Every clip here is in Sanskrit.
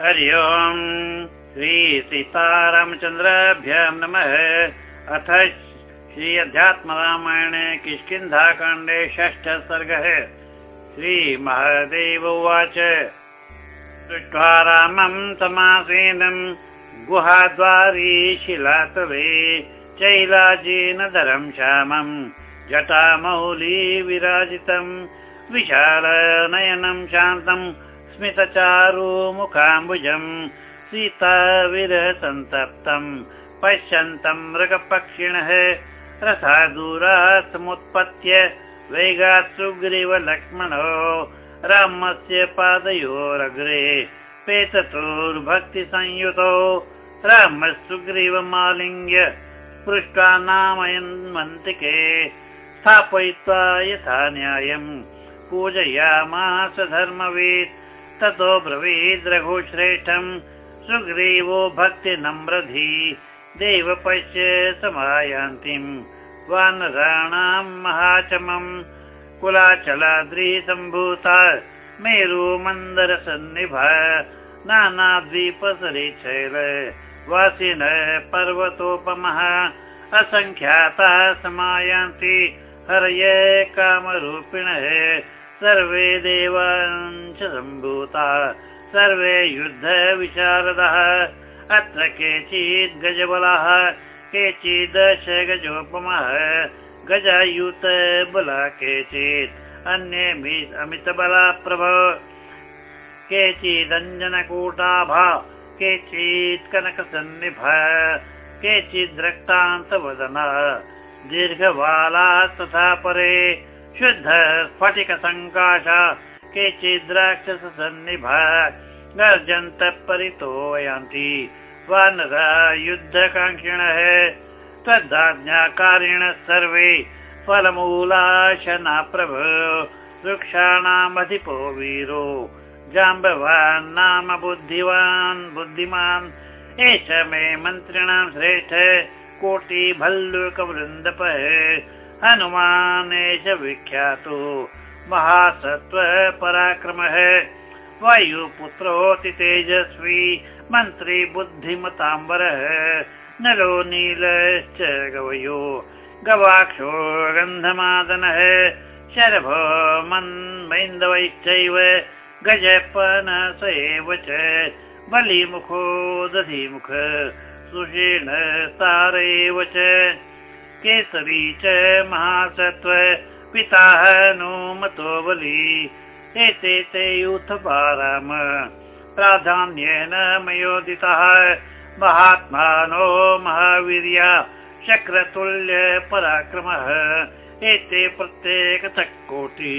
हरि ओम्। श्रीसीतारामचन्द्राभ्यां नमः। अथ श्री अध्यात्मरामायणे किष्किन्धाकाण्डे षष्ठ सर्गः। श्रीमहादेव उवाच। दृष्ट्वा रामं समासीनं गुहाद्वारी शिलातवे चैलाजीनधरं श्यामं जटामौली विराजितं विशालनयनं शान्तम् स्मितचारु मुखाम्बुजम् सीता विरसन्तप्तम् पश्यन्तं मृगपक्षिणः रथा दूरात् समुत्पत्य वेगात् सुग्रीव लक्ष्मणो रामस्य पादयोरग्रे पेततोर्भक्तिसंयुतो रामः सुग्रीवमालिङ्ग्य पृष्ट्वा नामयन्मन्तिके स्थापयित्वा यथा न्यायम् पूजयामास धर्मवीत् ततो ब्रवीद् रघुश्रेष्ठम्। सुग्रीवो भक्ति नम्रधी देव पश्य समायान्तिम्। वानराणाम् महाचमम् कुलाचलाद्रि सम्भूता मेरु मन्दर सन्निभ नानाद्वीपसरिचैल वासिन पर्वतोपमः असङ्ख्याताः समायान्ति। हरये कामरूपिणः सर्वे देवाञ्च सम्भूता सर्वे युद्धविशारदः अत्र केचित् गजबलाः केचिदश गजोपमः गजायुत बला केचित् अन्ये अमितबला प्रभो केचिदञ्जनकूटाभा केचित् कनकसन्निभ केचिद् रक्तान्तवदना। दीर्घबाला तथा परे शुद्ध स्फटिकसङ्काश केचिद् राक्षससन्निभ गर्जन्त परितो यान्ति वानर युद्धकाङ्क्षिणः त्वदाज्ञाकारिणः सर्वे फलमूलाशना प्रभ वृक्षाणामधिपो वीरो जाम्बवान् नाम बुद्धिवान् बुद्धिमान् एष मे मन्त्रिणां श्रेष्ठ कोटि भल्लुकवृन्दपः हनुमानेश विख्यातो। महासत्त्व पराक्रमः। वायुपुत्रोऽति तेजस्वी मन्त्री बुद्धिमताम्बरः। नलो नीलश्च गवयो गवाक्षो गन्धमादनः। शरभो मन्मैन्दवैश्चैव गजपनस एव च। बलिमुखो दधिमुख सुषेण एव च केसरी च महासत्त्व पिताः नो मतो बली। एते ते यूथपाराम प्राधान्येन मयोदितः महात्मानो महावीर्या शक्रतुल्य पराक्रमः। एते प्रत्येकतः कोटि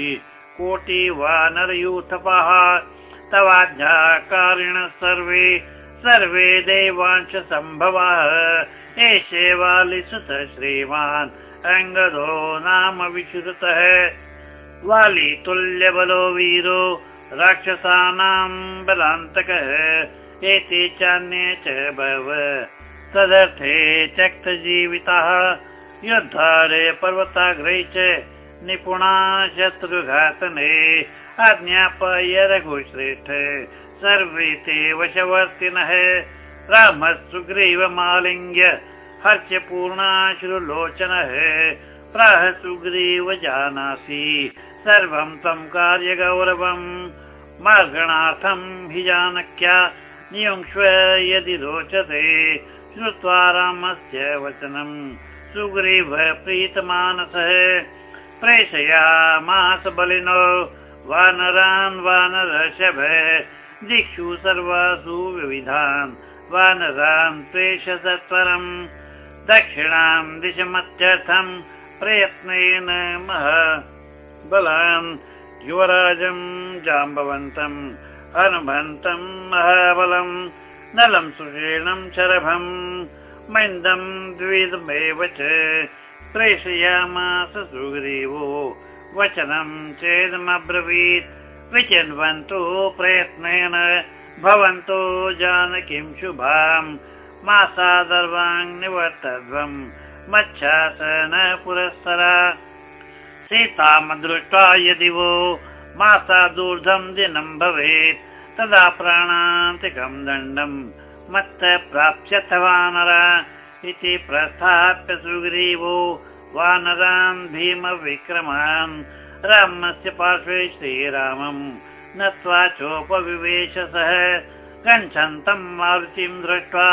कोटि वानरयूथपाः तवाज्ञाकारिण सर्वे सर्वे देवांश सम्भवः एषे श्रीमान् अङ्गदो नाम विश्रुतः वाली तुल्यबलो वीरो राक्षसानां बलान्तकः एते चान्ये च भव तदर्थे त्यक्तजीविताः युद्धारे पर्वताग्रे च निपुणा शत्रुघातने आज्ञापय रघुश्रेष्ठ सर्वे ते वशवर्तिनः रामः सुग्रीवमालिङ्ग्य हर्षपूर्णाश्रुलोचनः प्राह सुग्रीव जानासि। सर्वं तं कार्यगौरवम् मार्गणार्थं हि जानक्या। नियुङ्क्ष्व यदि रोचते। श्रुत्वा रामस्य वचनम् सुग्रीव प्रीतमानसः। प्रेषयामास बलिनो। वानरान् वानरषभ दिक्षु सर्वासु विविधान् वानरान् प्रेष सत्वरम् दक्षिणां दिशमत्यर्थम् प्रयत्नेन मह बलान् युवराजं जाम्बवन्तम् हनुमन्तम् महाबलम् नलं सुषेणं शरभम् मैन्दम् द्विधमेव च प्रेषयामास सुग्रीवो वचनं चेदमब्रवीत् विचिन्वन्तु प्रयत्नेन भवन्तो जानकीं शुभाम् मासादर्वाङ् निवर्तध्वम् मच्छासन पुरःसरा सीतां दृष्ट्वा यदि वो मासादूर्ध्वं दिनं भवेत् तदा प्राणान्तिकम् दण्डम् मत्त प्राप्स्यथ वानर इति प्रस्थाप्य सुग्रीवो वानरान् भीमविक्रमान् रामस्य पार्श्वे श्रीरामम् नत्वा चोपविवेश सः गच्छन्तम् मारुतिम् दृष्ट्वा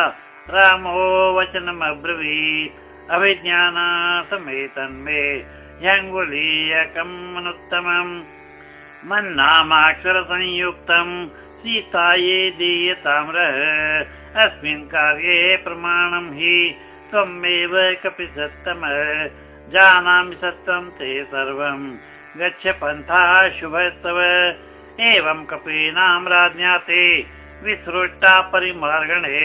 रामो वचनमब्रवीत्। अभिज्ञाना समेतन्मे ह्यङ्गुलीयकम् अनुत्तमम् मन्नामाक्षरसंयुक्तम् सीताये दीयताम्रः। अस्मिन् कार्ये प्रमाणम् हि त्वमेव कपि सत्तम जानामि सत्यम् ते सर्वम् गच्छ पन्थाः शुभस्तव एवम् कपीनां राज्ञाते विसृष्टा परिमार्गणे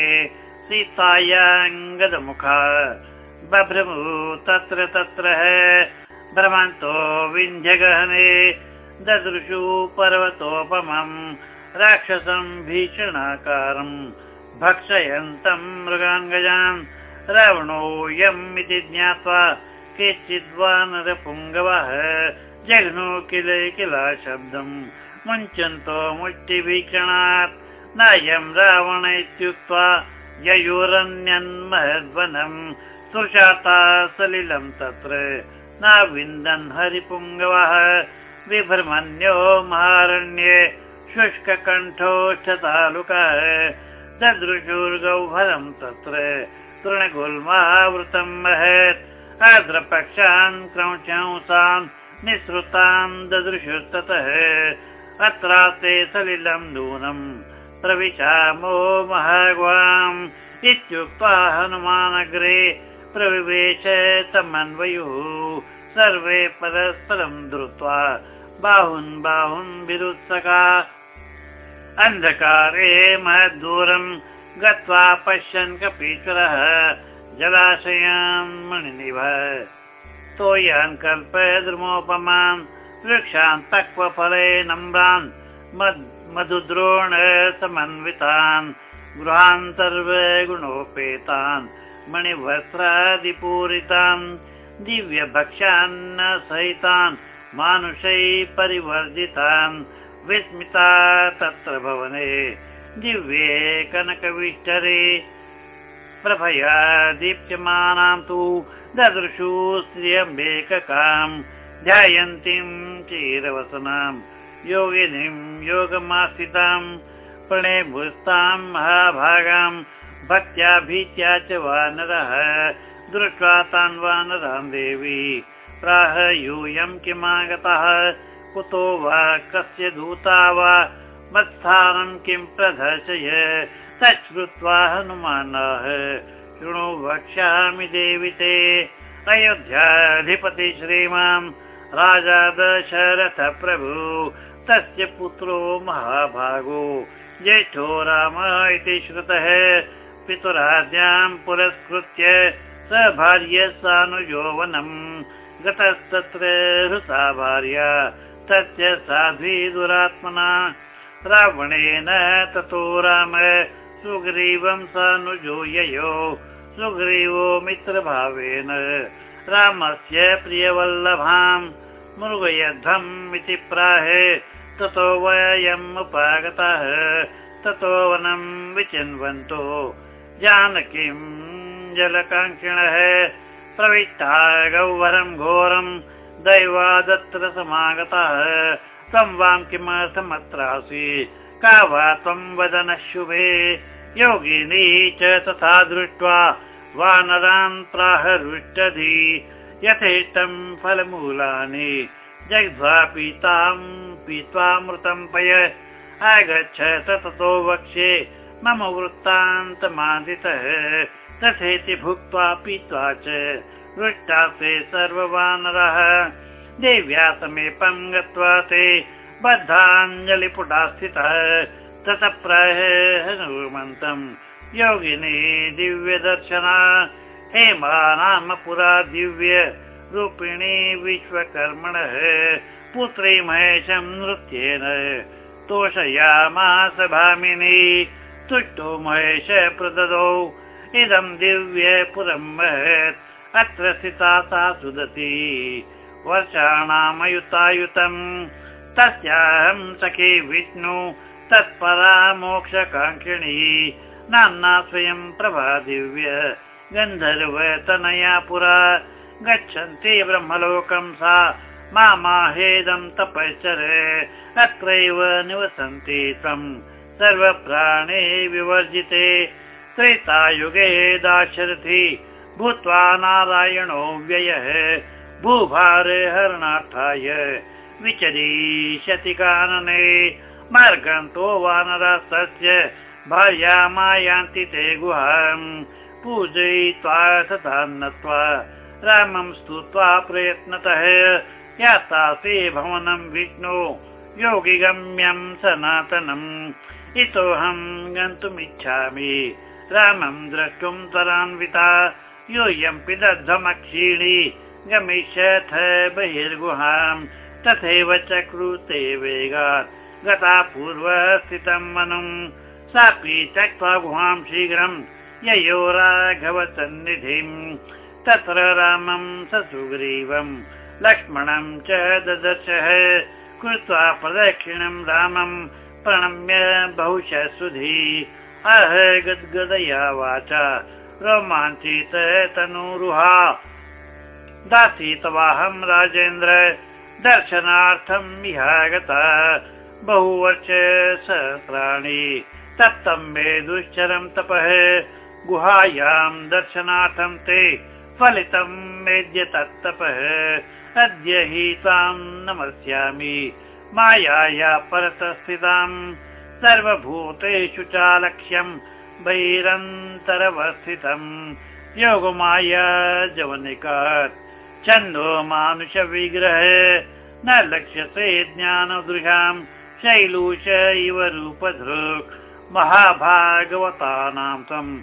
सीतायाङ्गदमुखा बभ्रमु तत्र तत्र भ्रमन्तो विन्ध्यगहने ददृशु पर्वतोपमम् राक्षसम् भीषणाकारम् भक्षयन्तम् मृगाङ्गजान् रावणोऽयम् इति ज्ञात्वा केचिद्वानरपुङ्गवः जघ्नो किल किल शब्दम् मुञ्चन्तो मुष्टिभीषणात्। नायम् रावण इत्युक्त्वा ययोरन्यन्महद्वनम् सुशाता सलिलम् तत्र। न विन्दन् हरिपुङ्गवः विभ्रमन्यो महारण्ये शुष्ककण्ठोष्ठतालुकः ददृशुर्गौभरम् तत्र। तृणगुल्मावृतम् महत् आर्द्रपक्षान् क्रौचंसान् निःसृतान् ददृशुस्ततः अत्रास्ते सलिलम् नूनम् प्रविशामो महाग्वाम् इत्युक्त्वा हनुमानग्रे प्रविवेश समन्वयुः सर्वे परस्परम् धृत्वा बाहुन् बाहुन् विरुत्सका अन्धकारे महद्दूरम् गत्वा पश्यन् कपीश्वरः जलाशयान् मणिनिभ। तोयान् कल्प वृक्षान् पक्वफले नम्रान् मधुद्रोण समन्वितान् गृहान् सर्वगुणोपेतान् मणिवस्त्रादिपूरितान् दिव्यभक्ष्यान्न सहितान् मानुषै परिवर्जितान् विस्मिता तत्र भवने दिव्ये कनकविष्टरे प्रभया दीप्यमानां तु ददृशु श्रियम्बेककाम् ध्यायन्तीं चीरवसनाम् योगिनीं योगमास्थिताम् प्रणेभुस्तां महाभागाम् भक्त्या भीत्या च वानरः दृष्ट्वा तान् वानरान् देवी। प्राह यूयं किमागतः? कुतो वा? कस्य दूता वा? मत्स्थानं किं प्रदर्शय? तच्छ्रुत्वा हनुमानः। शृणु वक्ष्यामि देवि ते। अयोध्याधिपति श्रीमान् राजा दशरथ प्रभु तस्य पुत्रो महाभागो। ज्येष्ठो राम इति श्रुतः पितुराज्ञां पुरस्कृत्य स भार्य सानुयौवनम्। गतस्तत्र हृता भार्या तस्य साध्वी दुरात्मना। रावणेन ततो राम सुग्रीवं सानुजो ययो सुग्रीवो मित्रभावेन रामस्य प्रियवल्लभाम् मृगयध्वम् इति प्राहे ततो वयम् उपागतः ततो वनम् विचिन्वन्तो। जानकीम् जलकाङ्क्षिणः प्रविष्टा गौवरम् घोरम् दैवादत्र समागतः। त्वं वां किमर्थमत्रासि का वा त्वं वदनः शुभे? योगिनी च तथा दृष्ट्वा वानरान् प्राहरुष्टधि यथेष्टम् फलमूलानि। जग्ध्वा पीताम् पीत्वामृतम् पय। आगच्छ ततो वक्ष्ये मम वृत्तान्तमादितः। तथेति भुक्त्वा पीत्वा च वृष्टा ते सर्ववानरः। देव्या समीपम् गत्वा ते बद्धाञ्जलिपुटा स्थितः ततः प्राह हनुमन्तम् योगिनी दिव्यदर्शना हेमा नाम पुरा दिव्य रूपिणी विश्वकर्मणः पुत्री महेशम् नृत्येन तोषयामास भामिनी तुष्टो महेश प्रददौ। इदम् दिव्य पुरम् महत् अत्र स्थिता सा सुदती। वर्षाणामयुतायुतम् तस्याहम् सखी विष्णु तत्परा मोक्षकाङ्क्षिणी नाम्ना स्वयं प्रभा गन्धर्वतनया पुरा। गच्छन्ति ब्रह्मलोकं सा माहेदं तपश्चरे। अत्रैव निवसन्ति त्वं सर्वप्राणे विवर्जिते। त्रेतायुगे दाशरथि भूत्वा नारायणो व्ययः। भूभारे हरणार्थाय विचरिष्यति कानने। मार्गन्तो वानरस्तस्य भार्या मायान्ति ते गुहाम्। पूजयित्वा तथा नत्वा रामं स्तुत्वा प्रयत्नतः यातासि भवनं विष्णु। योगिगम्यं सनातनम्। इतोऽहं गन्तुमिच्छामि। रामं द्रष्टुं त्वरान्विता। यूयं पिदध्वमक्षीणि। गमिष्यथ बहिर्गुहां तथैव चक्रुते वेगात्। गता पूर्वस्थितं मनुं सापि त्यक्त्वा गुहां शीघ्रं ययो राघवसन्निधिम् तत्र रामं ससुग्रीवम् लक्ष्मणं च ददर्शः। कृत्वा प्रदक्षिणं रामं प्रणम्य बहुश सुधी अह गद्गदया वाचा रोमाञ्चित तनुरुहा। दासीतवाहं राजेन्द्र दर्शनार्थम् इहागता बहुवर्ष सहस्राणि तप्तं मे दुश्चरं तपः। गुहायां दर्शनार्थं ते फलितं मेद्य तत्तपः। अद्य हि तां नमस्यामि। मायाया परतस्थिताम् सर्वभूतेषु चालक्ष्यम् बहिरन्तरवस्थितम् योगमाया जवनिकात्। छन्दो मानुषविग्रह। न लक्ष्यसे ज्ञानदृशाम् शैलूष इव रूपधृक् महाभागवतानां त्वम्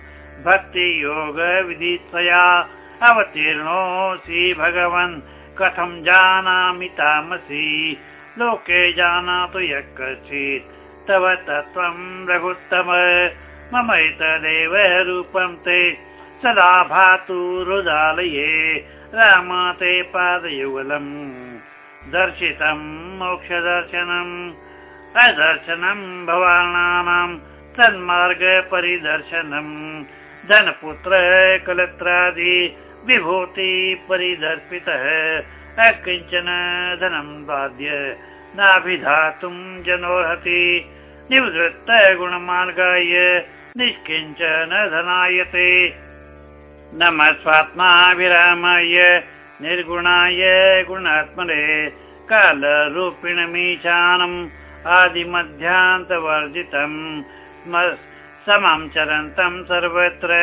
भक्तियोगविधित्वया अवतीर्णोऽसि भगवन्। कथं जानामि तामसि? लोके जानातु यः कश्चित्। तव तत्त्वं रघुत्तम। मम एतदेव रूपं ते सदा भातु रुदालये। राम ते पादयुगलम्। दर्शितं मोक्षदर्शनम्। अदर्शनं भवानां सन्मार्गपरिदर्शनम् धनपुत्र कलत्रादि विभूति परिदर्पितः अकिञ्चन धनं बाध्य नाभिधातुं जनोहति। निवृत्त गुणमार्गाय निष्किञ्चन धनायते। नम स्वात्माभिरामाय निर्गुणाय गुणात्मने कालरूपिणमीशानम् आदिमध्यान्तवर्जितम् समं चरन्तं सर्वत्र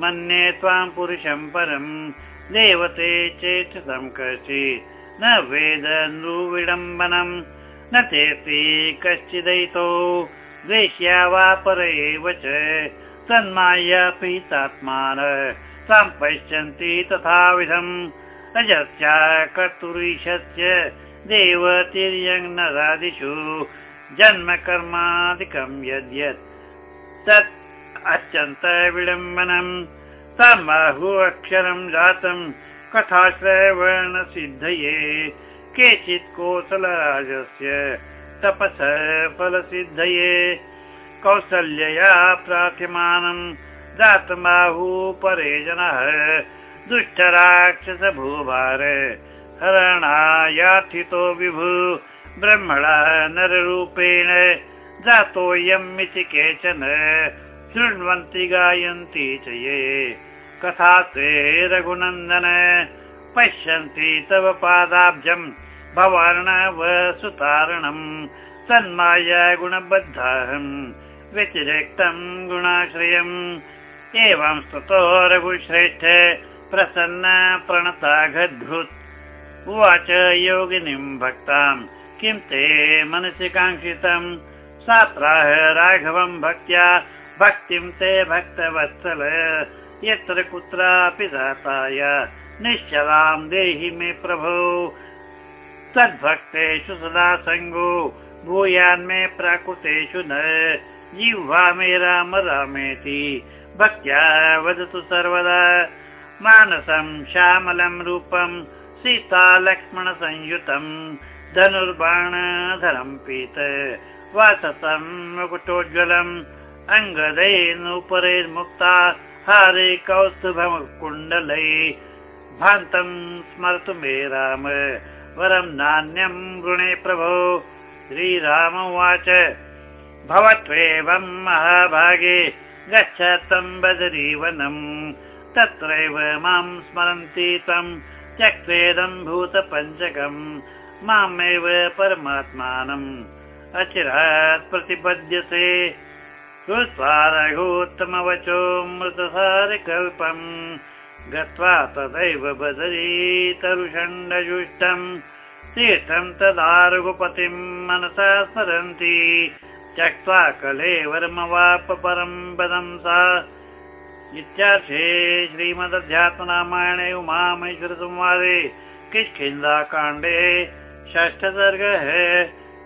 मन्ये त्वां पुरुषं परम् देवते चेत् न वेद नृविडम्बनम् न तेऽपि कश्चिदयितो द्वेष्या वा पर एव च तन्माया पीतात्मान तां पश्यन्ति तथाविधम् अजस्या कर्तुरीशस्य देवतिर्यङ्नरादिषु जन्म कर्मादिकं यद्यत् तत् अत्यन्त विडम्बनम् तमाहु अक्षरं जातं कथाश्रयवर्णसिद्धये केचित् कोसलराजस्य तपस फलसिद्धये कौसल्यया प्रार्थ्यमानं जातमाहु परे जनः दुष्टराक्षस भूभार हरणायाथितो विभु ब्रह्मणा नररूपेण जातोऽयम् इति केचन शृण्वन्ति गायन्ति च ये। कथा ते रघुनन्दन पश्यन्ति तव पादाब्जम् भवार्णव सुतारणम् तन्माया गुणबद्धाहम् व्यतिरिक्तम् गुणाश्रयम्। एवं स्तुतो रघुश्रेष्ठ प्रसन्न प्रणताघद्भृत्। उवाच योगिनीं भक्ताम् किं ते मनसि काङ्क्षितम् सा प्राह राघवं भक्त्या भक्तिं ते भक्तवत्सल यत्र कुत्रापि दाताय निश्चलां देहि मे प्रभो। तद्भक्तेषु सदा सङ्गो भूयान्मे प्राकृतेषु न। जिह्वा मे राम रामेति भक्त्या वदतु सर्वदा। मानसं श्यामलं रूपं सीता लक्ष्मणसंयुतम् धनुर्बाणधरं पीत वासतं मुकुटोज्ज्वलम् अङ्गदैनुपरेर्मुक्ता हारे कौस्तुभकुण्डलै। भान्तं स्मर्तु मे राम। वरं नान्यं वृणे प्रभो। श्रीराम उवाच। भवत्वेवं महाभागे गच्छ तं बदरीवनम् तत्रैव मां स्मरन्ति त्वं त्यक्तेदं भूतपञ्चकम् मामेव परमात्मानम् अचिरात् प्रतिपद्यते रघोत्तमवचो मृतसारकल्पम् गत्वा तदैव बदरीतरुषण्डजुष्टम्। तीर्थं तदा रघुपतिं मनसा स्मरन्ति। त्यक्त्वा कलेवरमवाप परं पदं सा। इत्यार्थे श्रीमदध्यात्मरामायणे उमामेश्वरसंवादे किष्किन्धाकाण्डे षष्ठसर्गः